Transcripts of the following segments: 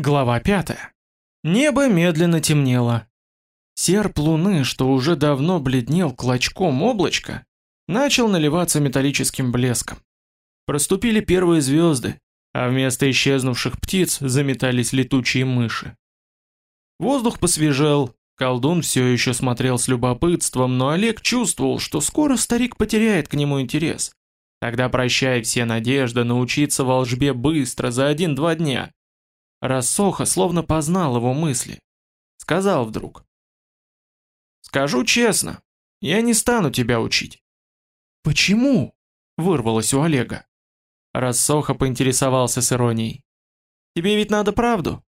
Глава 5. Небо медленно темнело. Серп луны, что уже давно бледнел клочком облачка, начал наливаться металлическим блеском. Проступили первые звезды, а вместо исчезнувших птиц заметались летучие мыши. Воздух посвежел, колдун все еще смотрел с любопытством, но Олег чувствовал, что скоро старик потеряет к нему интерес. Тогда прощай все надежды научиться волжбе быстро, за один-два дня. Рассоха словно познал его мысли. Сказал вдруг. «Скажу честно, я не стану тебя учить». «Почему?» — вырвалось у Олега. Рассоха поинтересовался с иронией. «Тебе ведь надо правду?»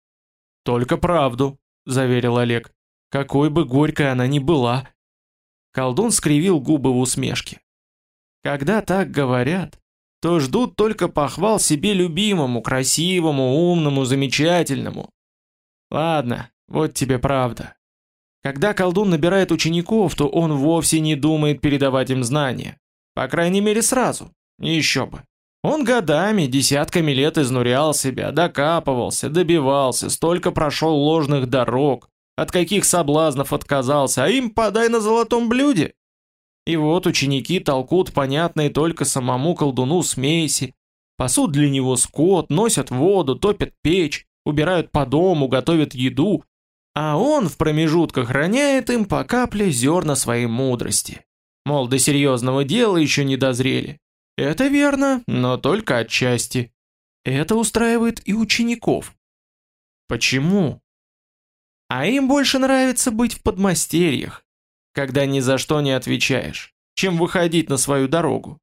«Только правду», — заверил Олег. «Какой бы горькой она ни была». Колдун скривил губы в усмешке. «Когда так говорят, то ждут только похвал себе любимому, красивому, умному, замечательному. Ладно, вот тебе правда. Когда колдун набирает учеников, то он вовсе не думает передавать им знания. По крайней мере сразу. Еще бы. Он годами, десятками лет изнурял себя, докапывался, добивался, столько прошел ложных дорог, от каких соблазнов отказался, а им подай на золотом блюде. И вот ученики толкут понятные только самому колдуну смеси, пасут для него скот, носят воду, топят печь, убирают по дому, готовят еду, а он в промежутках роняет им по капле зерна своей мудрости. Мол, до серьезного дела еще не дозрели. Это верно, но только отчасти. Это устраивает и учеников. Почему? А им больше нравится быть в подмастерьях, когда ни за что не отвечаешь, чем выходить на свою дорогу.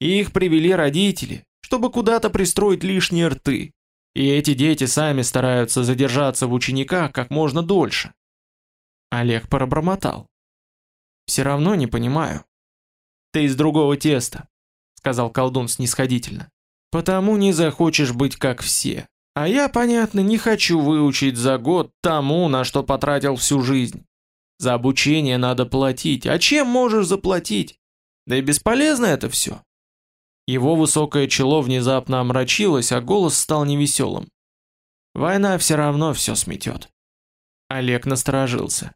И их привели родители, чтобы куда-то пристроить лишние рты. И эти дети сами стараются задержаться в учениках как можно дольше. Олег пробормотал. Все равно не понимаю. Ты из другого теста, сказал колдун снисходительно. Потому не захочешь быть как все. А я, понятно, не хочу выучить за год тому, на что потратил всю жизнь. За обучение надо платить. А чем можешь заплатить? Да и бесполезно это все. Его высокое чело внезапно омрачилось, а голос стал невеселым. Война все равно все сметет. Олег насторожился.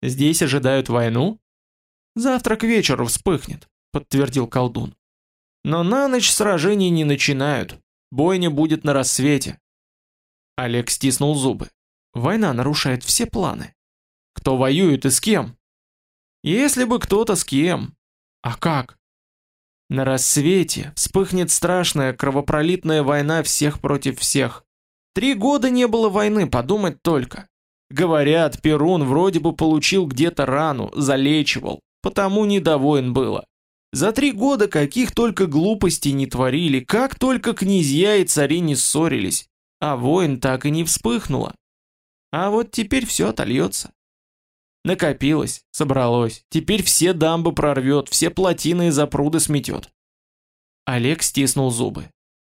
Здесь ожидают войну? Завтра к вечеру вспыхнет, подтвердил колдун. Но на ночь сражений не начинают. Бойня будет на рассвете. Олег стиснул зубы. Война нарушает все планы. Кто воюет и с кем? Если бы кто-то с кем. А как? На рассвете вспыхнет страшная кровопролитная война всех против всех. Три года не было войны, подумать только. Говорят, Перун вроде бы получил где-то рану, залечивал, потому недовоин было. За три года каких только глупостей не творили, как только князья и цари не ссорились, а войн так и не вспыхнуло. А вот теперь все отольется. Накопилось, собралось. Теперь все дамбы прорвет, все плотины и запруды сметет. Олег стиснул зубы.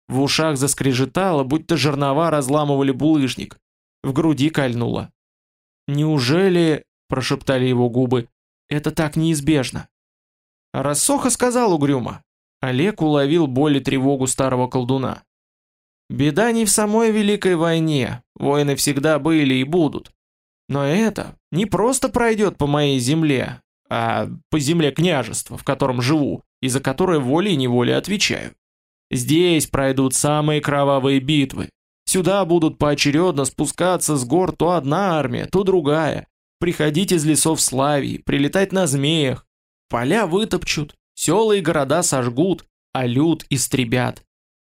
В ушах заскрежетало, будто жернова разламывали булыжник. В груди кольнуло. «Неужели...» – прошептали его губы. «Это так неизбежно». Рассоха сказал угрюмо. Олег уловил боль и тревогу старого колдуна. «Беда не в самой Великой войне. Войны всегда были и будут. Но это не просто пройдет по моей земле, а по земле княжества, в котором живу, и за которое волей-неволей отвечаю. Здесь пройдут самые кровавые битвы. Сюда будут поочередно спускаться с гор то одна армия, то другая, приходить из лесов Славии, прилетать на змеях. Поля вытопчут, села и города сожгут, а люд истребят.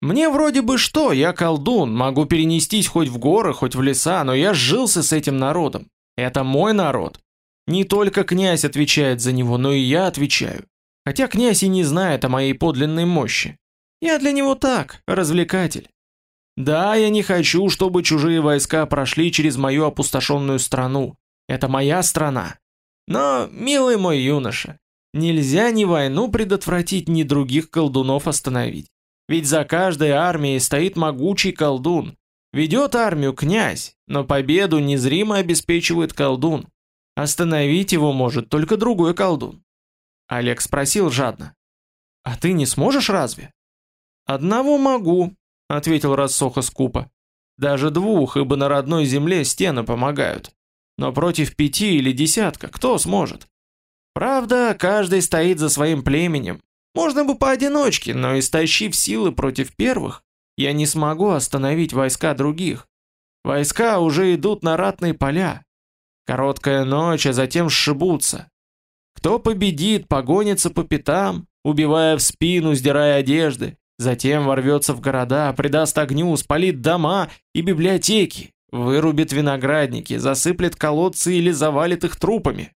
Мне вроде бы что, я колдун, могу перенестись хоть в горы, хоть в леса, но я сжился с этим народом. Это мой народ. Не только князь отвечает за него, но и я отвечаю. Хотя князь и не знает о моей подлинной мощи. Я для него так, развлекатель. Да, я не хочу, чтобы чужие войска прошли через мою опустошенную страну. Это моя страна. Но, милый мой юноша, нельзя ни войну предотвратить, ни других колдунов остановить. Ведь за каждой армией стоит могучий колдун. Ведет армию князь, но победу незримо обеспечивает колдун. Остановить его может только другой колдун. Олег спросил жадно. «А ты не сможешь разве?» «Одного могу», — ответил Рассоха скупо. Даже двух, ибо на родной земле стены помогают. Но против пяти или десятка кто сможет? Правда, каждый стоит за своим племенем. Можно бы поодиночке, но истощив силы против первых, я не смогу остановить войска других. Войска уже идут на ратные поля. Короткая ночь, а затем сшибутся. Кто победит, погонится по пятам, убивая в спину, сдирая одежды, затем ворвется в города, придаст огню, спалит дома и библиотеки, вырубит виноградники, засыплет колодцы или завалит их трупами.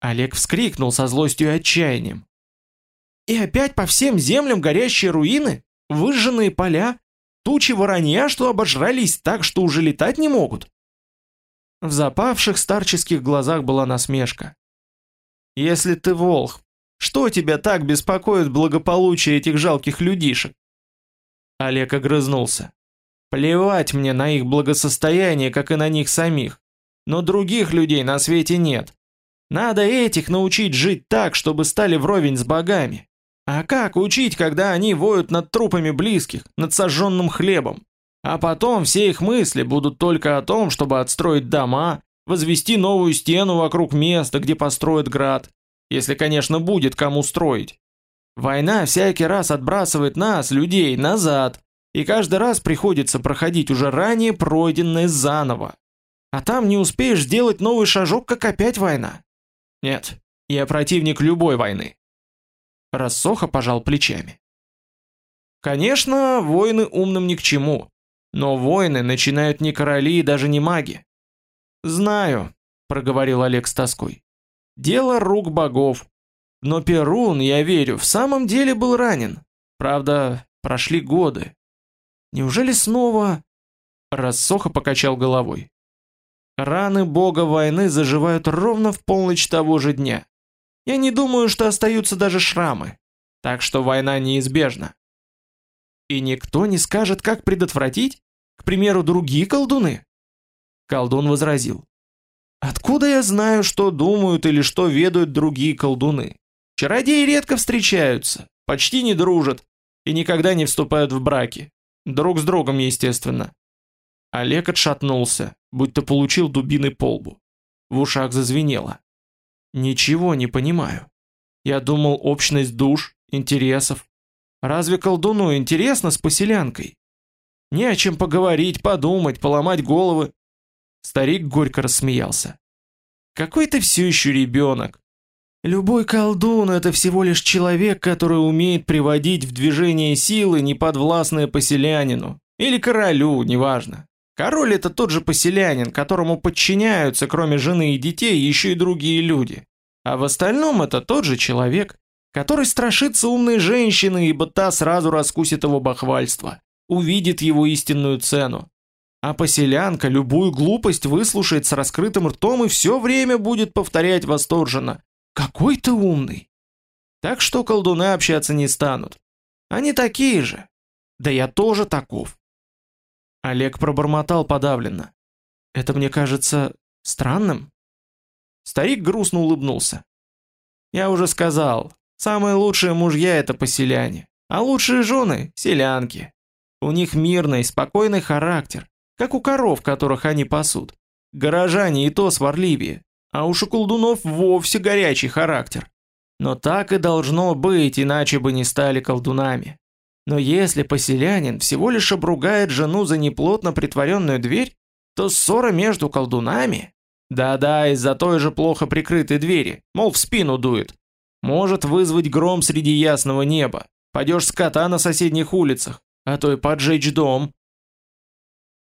Олег вскрикнул со злостью и отчаянием. И опять по всем землям горящие руины, выжженные поля, тучи воронья, что обожрались так, что уже летать не могут. В запавших старческих глазах была насмешка. Если ты волх, что тебя так беспокоит благополучие этих жалких людишек? Олег огрызнулся. Плевать мне на их благосостояние, как и на них самих. Но других людей на свете нет. Надо этих научить жить так, чтобы стали вровень с богами. А как учить, когда они воют над трупами близких, над сожженным хлебом? А потом все их мысли будут только о том, чтобы отстроить дома, возвести новую стену вокруг места, где построят град, если, конечно, будет кому строить. Война всякий раз отбрасывает нас, людей, назад, и каждый раз приходится проходить уже ранее пройденное заново. А там не успеешь сделать новый шажок, как опять война. Нет, я противник любой войны. Рассоха пожал плечами. Конечно, войны умным ни к чему, но войны начинают не короли и даже не маги. Знаю, проговорил Олег с тоской. Дело рук богов. Но Перун, я верю, в самом деле был ранен. Правда, прошли годы. Неужели снова Рассоха покачал головой. Раны бога войны заживают ровно в полночь того же дня. Я не думаю, что остаются даже шрамы. Так что война неизбежна. И никто не скажет, как предотвратить? К примеру, другие колдуны? Колдун возразил. Откуда я знаю, что думают или что ведают другие колдуны? Чародеи редко встречаются, почти не дружат и никогда не вступают в браки. Друг с другом, естественно. Олег отшатнулся, будто получил дубиной по лбу. В ушах зазвенело. Ничего не понимаю. Я думал, общность душ, интересов. Разве колдуну интересно с поселянкой? Не о чем поговорить, подумать, поломать головы. Старик горько рассмеялся. Какой ты все еще ребенок. Любой колдун — это всего лишь человек, который умеет приводить в движение силы, неподвластные поселянину. Или королю, неважно. Король это тот же поселянин, которому подчиняются, кроме жены и детей, еще и другие люди. А в остальном это тот же человек, который страшится умной женщины, ибо та сразу раскусит его бахвальство, увидит его истинную цену. А поселянка любую глупость выслушает с раскрытым ртом и все время будет повторять восторженно «Какой ты умный!». Так что колдуны общаться не станут. Они такие же. Да я тоже таков. Олег пробормотал подавленно. Это мне кажется странным. Старик грустно улыбнулся. Я уже сказал, самые лучшие мужья это поселяне, а лучшие жены селянки. У них мирный, спокойный характер, как у коров, которых они пасут. Горожане и то сварливее, а у шоколдунов вовсе горячий характер. Но так и должно быть, иначе бы не стали колдунами. Но если поселянин всего лишь обругает жену за неплотно притворенную дверь, то ссора между колдунами... Да-да, из-за той же плохо прикрытой двери, мол, в спину дует. Может вызвать гром среди ясного неба, падеж скота на соседних улицах, а то и поджечь дом.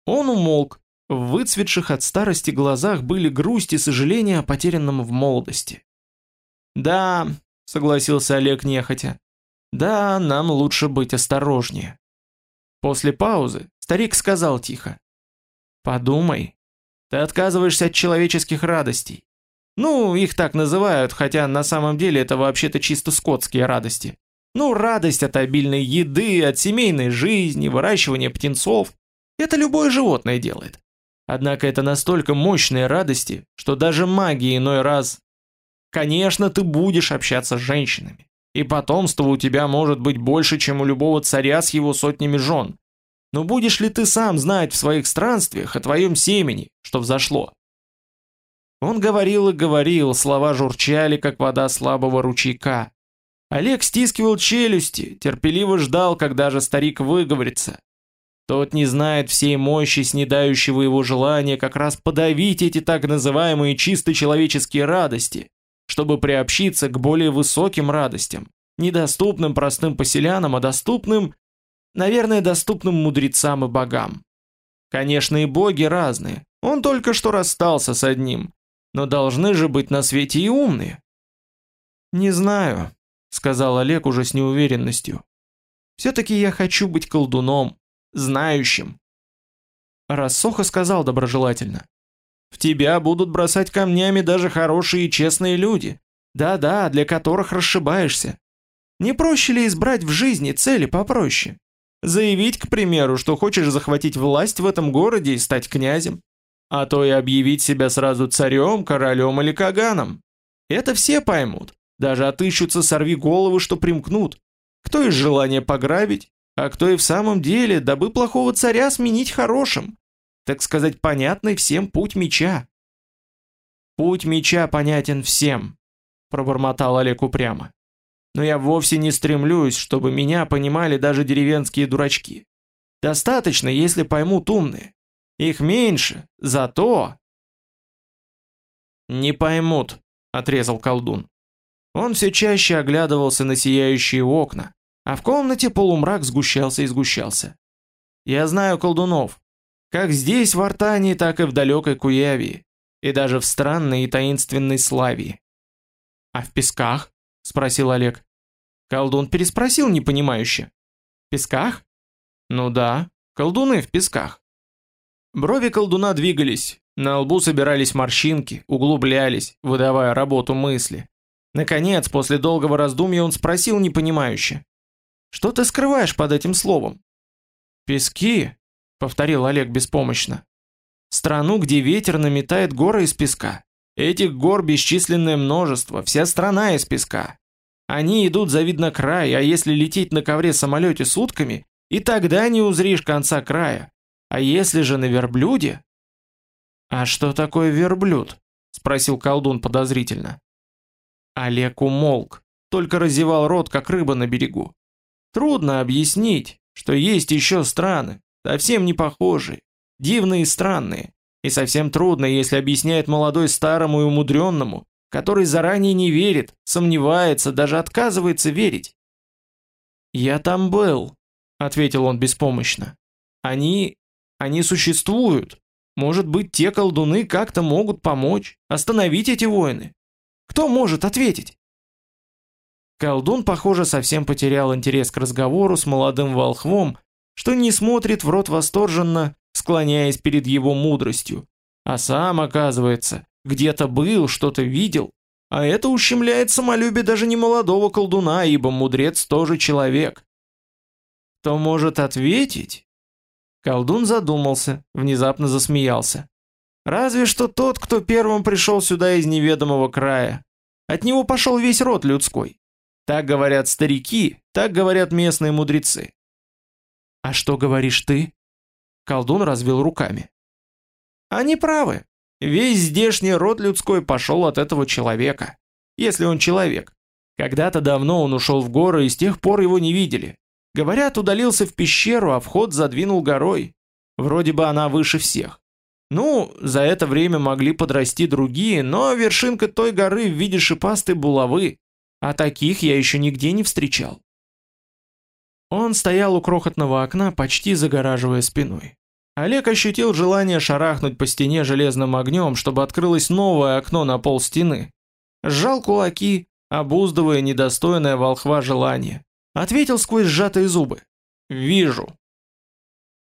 Он умолк. В выцветших от старости глазах были грусть и сожаление о потерянном в молодости. «Да», — согласился Олег нехотя, да, нам лучше быть осторожнее. После паузы старик сказал тихо. Подумай. Ты отказываешься от человеческих радостей. Ну, их так называют, хотя на самом деле это вообще-то чисто скотские радости. Ну, радость от обильной еды, от семейной жизни, выращивания птенцов. Это любое животное делает. Однако это настолько мощные радости, что даже маги иной раз... Конечно, ты будешь общаться с женщинами и потомство у тебя может быть больше, чем у любого царя с его сотнями жен. Но будешь ли ты сам знать в своих странствиях о твоем семени, что взошло? Он говорил и говорил, слова журчали, как вода слабого ручейка. Олег стискивал челюсти, терпеливо ждал, когда же старик выговорится. Тот не знает всей мощи снедающего его желания как раз подавить эти так называемые чисто человеческие радости, чтобы приобщиться к более высоким радостям, недоступным простым поселянам, а доступным, наверное, доступным мудрецам и богам. Конечно, и боги разные. Он только что расстался с одним, но должны же быть на свете и умные. Не знаю, сказал Олег уже с неуверенностью. все таки я хочу быть колдуном, знающим. Рассоха сказал доброжелательно: "В тебя будут бросать камнями даже хорошие и честные люди. Да-да, для которых расшибаешься. Не проще ли избрать в жизни цели попроще? Заявить, к примеру, что хочешь захватить власть в этом городе и стать князем, а то и объявить себя сразу царем, королем или каганом. Это все поймут, даже отыщутся сорви головы, что примкнут. Кто из желания пограбить, а кто и в самом деле, дабы плохого царя сменить хорошим. Так сказать, понятный всем путь меча. Путь меча понятен всем, пробормотал Олег упрямо. Но я вовсе не стремлюсь, чтобы меня понимали даже деревенские дурачки. Достаточно, если поймут умные. Их меньше, зато... Не поймут, отрезал колдун. Он все чаще оглядывался на сияющие окна, а в комнате полумрак сгущался и сгущался. Я знаю колдунов, как здесь в Артании, так и в далекой Куявии, и даже в странной и таинственной Славии. А в песках? спросил Олег. Колдун переспросил непонимающе. В песках? Ну да, колдуны в песках. Брови колдуна двигались, на лбу собирались морщинки, углублялись, выдавая работу мысли. Наконец, после долгого раздумья он спросил непонимающе: "Что ты скрываешь под этим словом?" "Пески", повторил Олег беспомощно. "Страну, где ветер наметает горы из песка. Этих гор бесчисленное множество, вся страна из песка. Они идут завидно край, а если лететь на ковре самолете сутками, и тогда не узришь конца края. А если же на верблюде? А что такое верблюд? спросил колдун подозрительно. Олег умолк, только разевал рот, как рыба на берегу. Трудно объяснить, что есть еще страны, совсем не похожие, дивные и странные, и совсем трудно, если объясняет молодой старому и умудренному, который заранее не верит, сомневается, даже отказывается верить. «Я там был», — ответил он беспомощно. «Они они существуют. Может быть, те колдуны как-то могут помочь, остановить эти войны. Кто может ответить? Колдун, похоже, совсем потерял интерес к разговору с молодым волхвом, что не смотрит в рот восторженно, склоняясь перед его мудростью, а сам, оказывается, где-то был, что-то видел, а это ущемляет самолюбие даже не молодого колдуна, ибо мудрец тоже человек. Кто может ответить? Колдун задумался, внезапно засмеялся. Разве что тот, кто первым пришел сюда из неведомого края. От него пошел весь род людской. Так говорят старики, так говорят местные мудрецы. А что говоришь ты? Колдун развел руками. Они правы. Весь здешний род людской пошел от этого человека. Если он человек. Когда-то давно он ушел в горы, и с тех пор его не видели. Говорят, удалился в пещеру, а вход задвинул горой. Вроде бы она выше всех. Ну, за это время могли подрасти другие, но вершинка той горы в виде шипастой булавы, а таких я еще нигде не встречал. Он стоял у крохотного окна, почти загораживая спиной. Олег ощутил желание шарахнуть по стене железным огнем, чтобы открылось новое окно на пол стены. Сжал кулаки, обуздывая недостойное волхва желание. Ответил сквозь сжатые зубы. Вижу.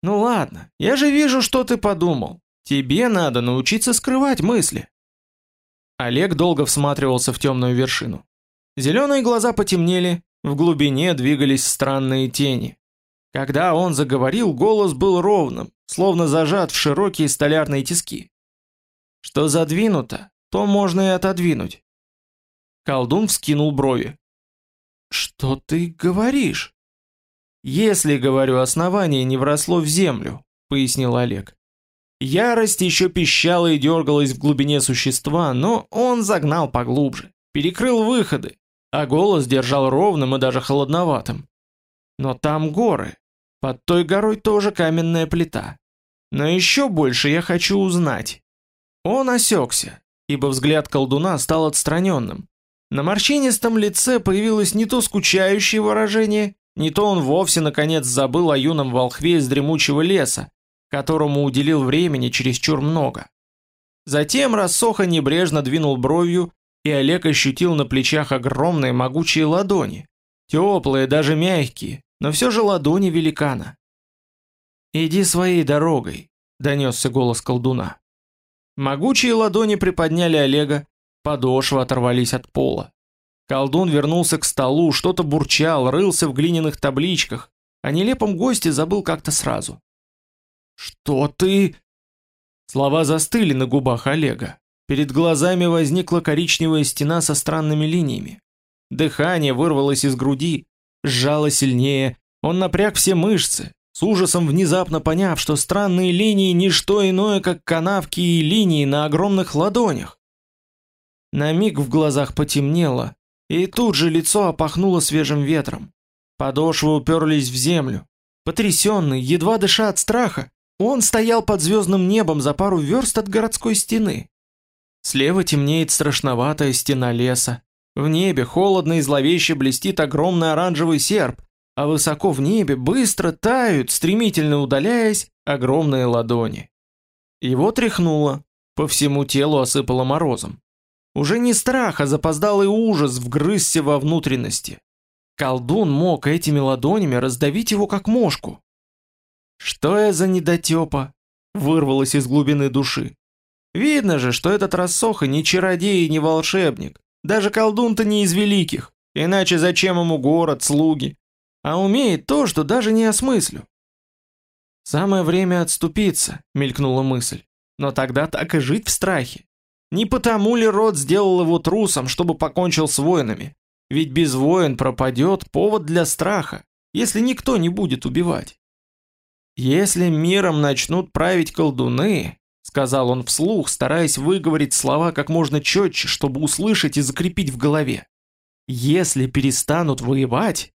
Ну ладно, я же вижу, что ты подумал. Тебе надо научиться скрывать мысли. Олег долго всматривался в темную вершину. Зеленые глаза потемнели, в глубине двигались странные тени. Когда он заговорил, голос был ровным, словно зажат в широкие столярные тиски. Что задвинуто, то можно и отодвинуть. Колдун вскинул брови. Что ты говоришь? Если, говорю, основание не вросло в землю, пояснил Олег. Ярость еще пищала и дергалась в глубине существа, но он загнал поглубже, перекрыл выходы, а голос держал ровным и даже холодноватым. Но там горы. Под той горой тоже каменная плита. Но еще больше я хочу узнать. Он осекся, ибо взгляд колдуна стал отстраненным. На морщинистом лице появилось не то скучающее выражение, не то он вовсе наконец забыл о юном волхве из дремучего леса, которому уделил времени чересчур много. Затем рассоха небрежно двинул бровью, и Олег ощутил на плечах огромные могучие ладони, теплые, даже мягкие, но все же ладони великана. «Иди своей дорогой», — донесся голос колдуна. Могучие ладони приподняли Олега, подошвы оторвались от пола. Колдун вернулся к столу, что-то бурчал, рылся в глиняных табличках, о нелепом госте забыл как-то сразу. «Что ты...» Слова застыли на губах Олега. Перед глазами возникла коричневая стена со странными линиями. Дыхание вырвалось из груди, сжало сильнее, он напряг все мышцы, с ужасом внезапно поняв, что странные линии не что иное, как канавки и линии на огромных ладонях. На миг в глазах потемнело, и тут же лицо опахнуло свежим ветром. Подошвы уперлись в землю. Потрясенный, едва дыша от страха, он стоял под звездным небом за пару верст от городской стены. Слева темнеет страшноватая стена леса. В небе холодно и зловеще блестит огромный оранжевый серп, а высоко в небе быстро тают, стремительно удаляясь, огромные ладони. Его тряхнуло, по всему телу осыпало морозом. Уже не страх, а запоздалый ужас вгрызся во внутренности. Колдун мог этими ладонями раздавить его как мошку. «Что я за недотепа?» — вырвалось из глубины души. «Видно же, что этот рассоха не чародей и не волшебник. Даже колдун-то не из великих, иначе зачем ему город, слуги? а умеет то, что даже не осмыслю. Самое время отступиться, мелькнула мысль. Но тогда так и жить в страхе. Не потому ли род сделал его трусом, чтобы покончил с воинами? Ведь без воин пропадет повод для страха, если никто не будет убивать. Если миром начнут править колдуны, сказал он вслух, стараясь выговорить слова как можно четче, чтобы услышать и закрепить в голове. Если перестанут воевать,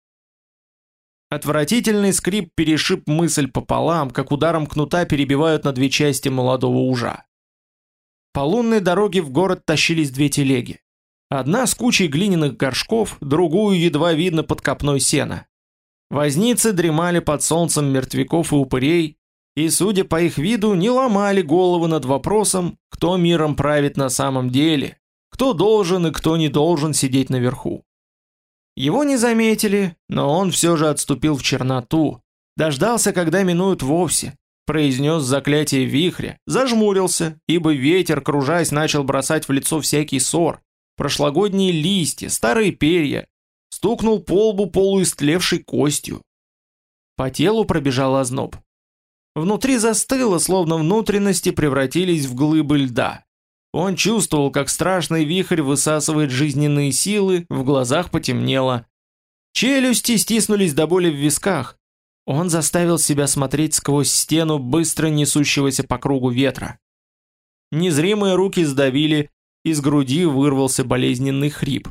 Отвратительный скрип перешиб мысль пополам, как ударом кнута перебивают на две части молодого ужа. По лунной дороге в город тащились две телеги. Одна с кучей глиняных горшков, другую едва видно под копной сена. Возницы дремали под солнцем мертвяков и упырей, и, судя по их виду, не ломали головы над вопросом, кто миром правит на самом деле, кто должен и кто не должен сидеть наверху. Его не заметили, но он все же отступил в черноту, дождался, когда минуют вовсе, произнес заклятие вихря, зажмурился, ибо ветер, кружась, начал бросать в лицо всякий ссор, прошлогодние листья, старые перья, стукнул по лбу полуистлевшей костью. По телу пробежал озноб. Внутри застыло, словно внутренности превратились в глыбы льда. Он чувствовал, как страшный вихрь высасывает жизненные силы, в глазах потемнело. Челюсти стиснулись до боли в висках. Он заставил себя смотреть сквозь стену быстро несущегося по кругу ветра. Незримые руки сдавили, из груди вырвался болезненный хрип.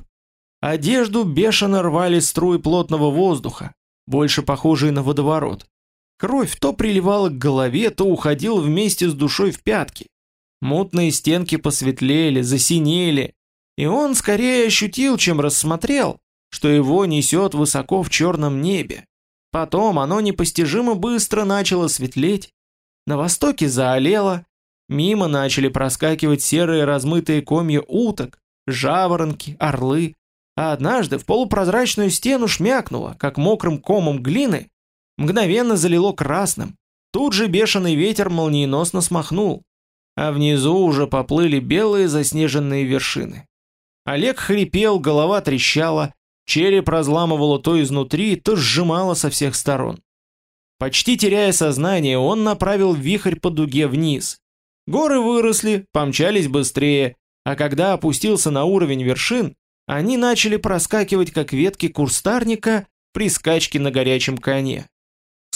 Одежду бешено рвали струи плотного воздуха, больше похожие на водоворот. Кровь то приливала к голове, то уходила вместе с душой в пятки. Мутные стенки посветлели, засинели, и он скорее ощутил, чем рассмотрел, что его несет высоко в черном небе. Потом оно непостижимо быстро начало светлеть, на востоке заолело, мимо начали проскакивать серые размытые комья уток, жаворонки, орлы, а однажды в полупрозрачную стену шмякнуло, как мокрым комом глины, мгновенно залило красным, тут же бешеный ветер молниеносно смахнул а внизу уже поплыли белые заснеженные вершины. Олег хрипел, голова трещала, череп разламывало то изнутри, то сжимало со всех сторон. Почти теряя сознание, он направил вихрь по дуге вниз. Горы выросли, помчались быстрее, а когда опустился на уровень вершин, они начали проскакивать как ветки курстарника при скачке на горячем коне.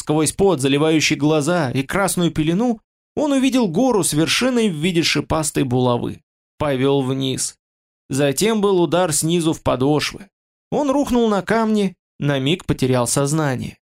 Сквозь пот, заливающий глаза и красную пелену, он увидел гору с вершиной в виде шипастой булавы. Повел вниз. Затем был удар снизу в подошвы. Он рухнул на камни, на миг потерял сознание.